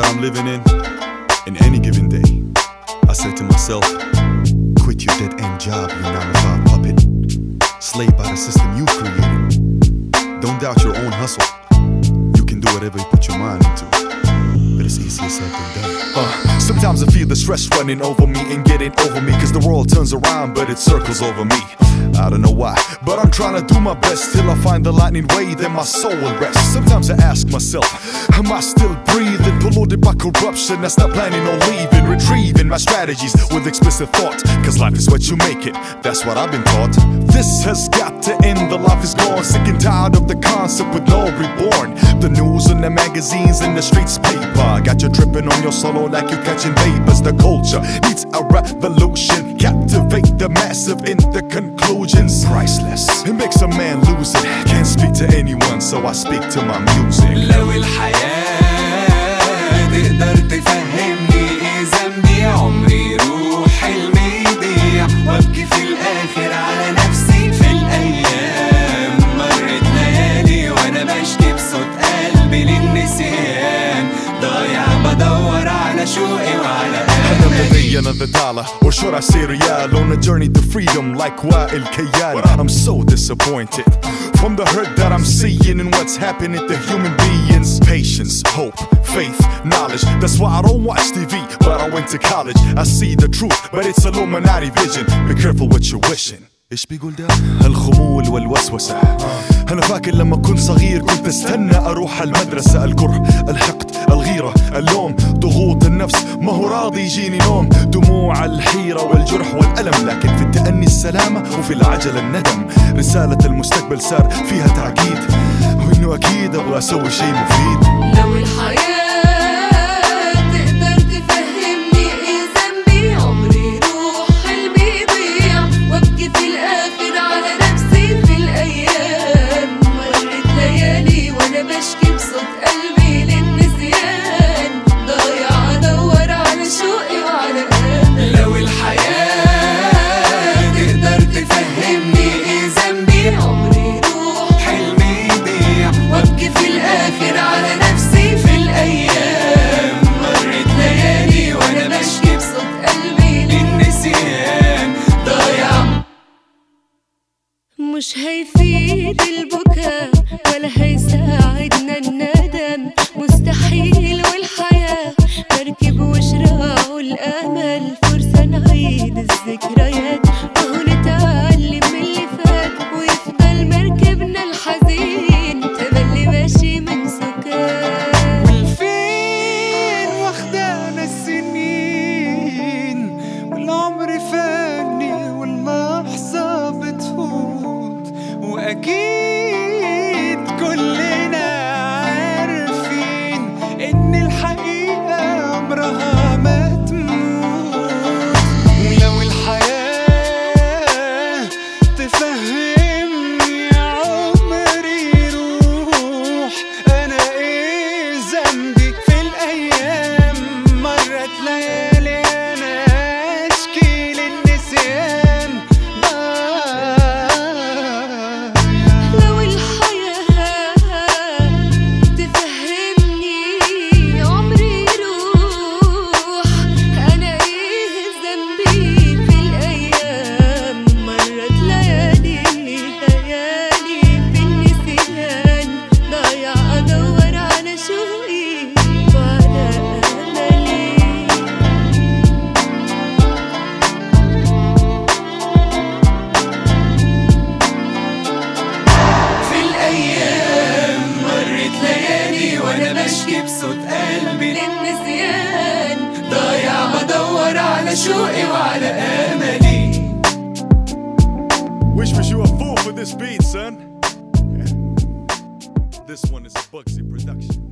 living in, in any given day, I said to myself, quit your dead end job, you 9 to 5 puppet, slave by the system you created. Don't doubt your own hustle. You can do whatever you put your mind into, but it's easier said than done. Uh, sometimes I feel the stress running over me and getting over me, cause the world turns around, but it circles over me. I don't know why, but I'm trying to do my best till I find the lightning way, then my soul will rest. Sometimes I ask myself, am I still breathing? Polluted by corruption, that's not planning on leaving. Retrieving my strategies with explicit thought, cause life is what you make it, that's what I've been taught. This has got to end, the life is gone. Sick and tired of the concept with no reborn. The news and the magazines and the streets paper. Got you tripping on your solo like you're catching vapors. The culture needs a revolution. Captivate the massive in the conclusions. Priceless. It makes a man lose it. Can't speak to anyone, so I speak to my music. تقدر تفهمني إيه ذنبي عمري يروح حلمي يضيع وابكي في الآخر على نفسي في الأيام مرت ليالي وأنا بشكي بصوت قلبي للنسيان ضايع بدور على شوقي وعلى Another day, another dollar, or should I say real? On a journey to freedom, like Wa'il Kayal. I'm so disappointed from the hurt that I'm seeing and what's happening to human beings. Patience, hope, faith, knowledge. That's why I don't watch TV, but I went to college. I see the truth, but it's Illuminati vision. Be careful what you're wishing. إيش بيقول ده؟ الخمول والوسوسة أنا فاكر لما كنت صغير كنت أستنى أروح المدرسة الكره الحقد الغيرة اللوم ضغوط النفس ما هو راضي يجيني نوم دموع الحيرة والجرح والألم لكن في التأني السلامة وفي العجلة الندم رسالة المستقبل صار فيها تعقيد وإنه أكيد أبغى أسوي شيء مفيد لو الحياة مش هيفيد البكاء ولا هيساعدنا الندم بدور على شوقي وعلى املي Wish was you a fool for this beat, son. This one is a Bugsy production.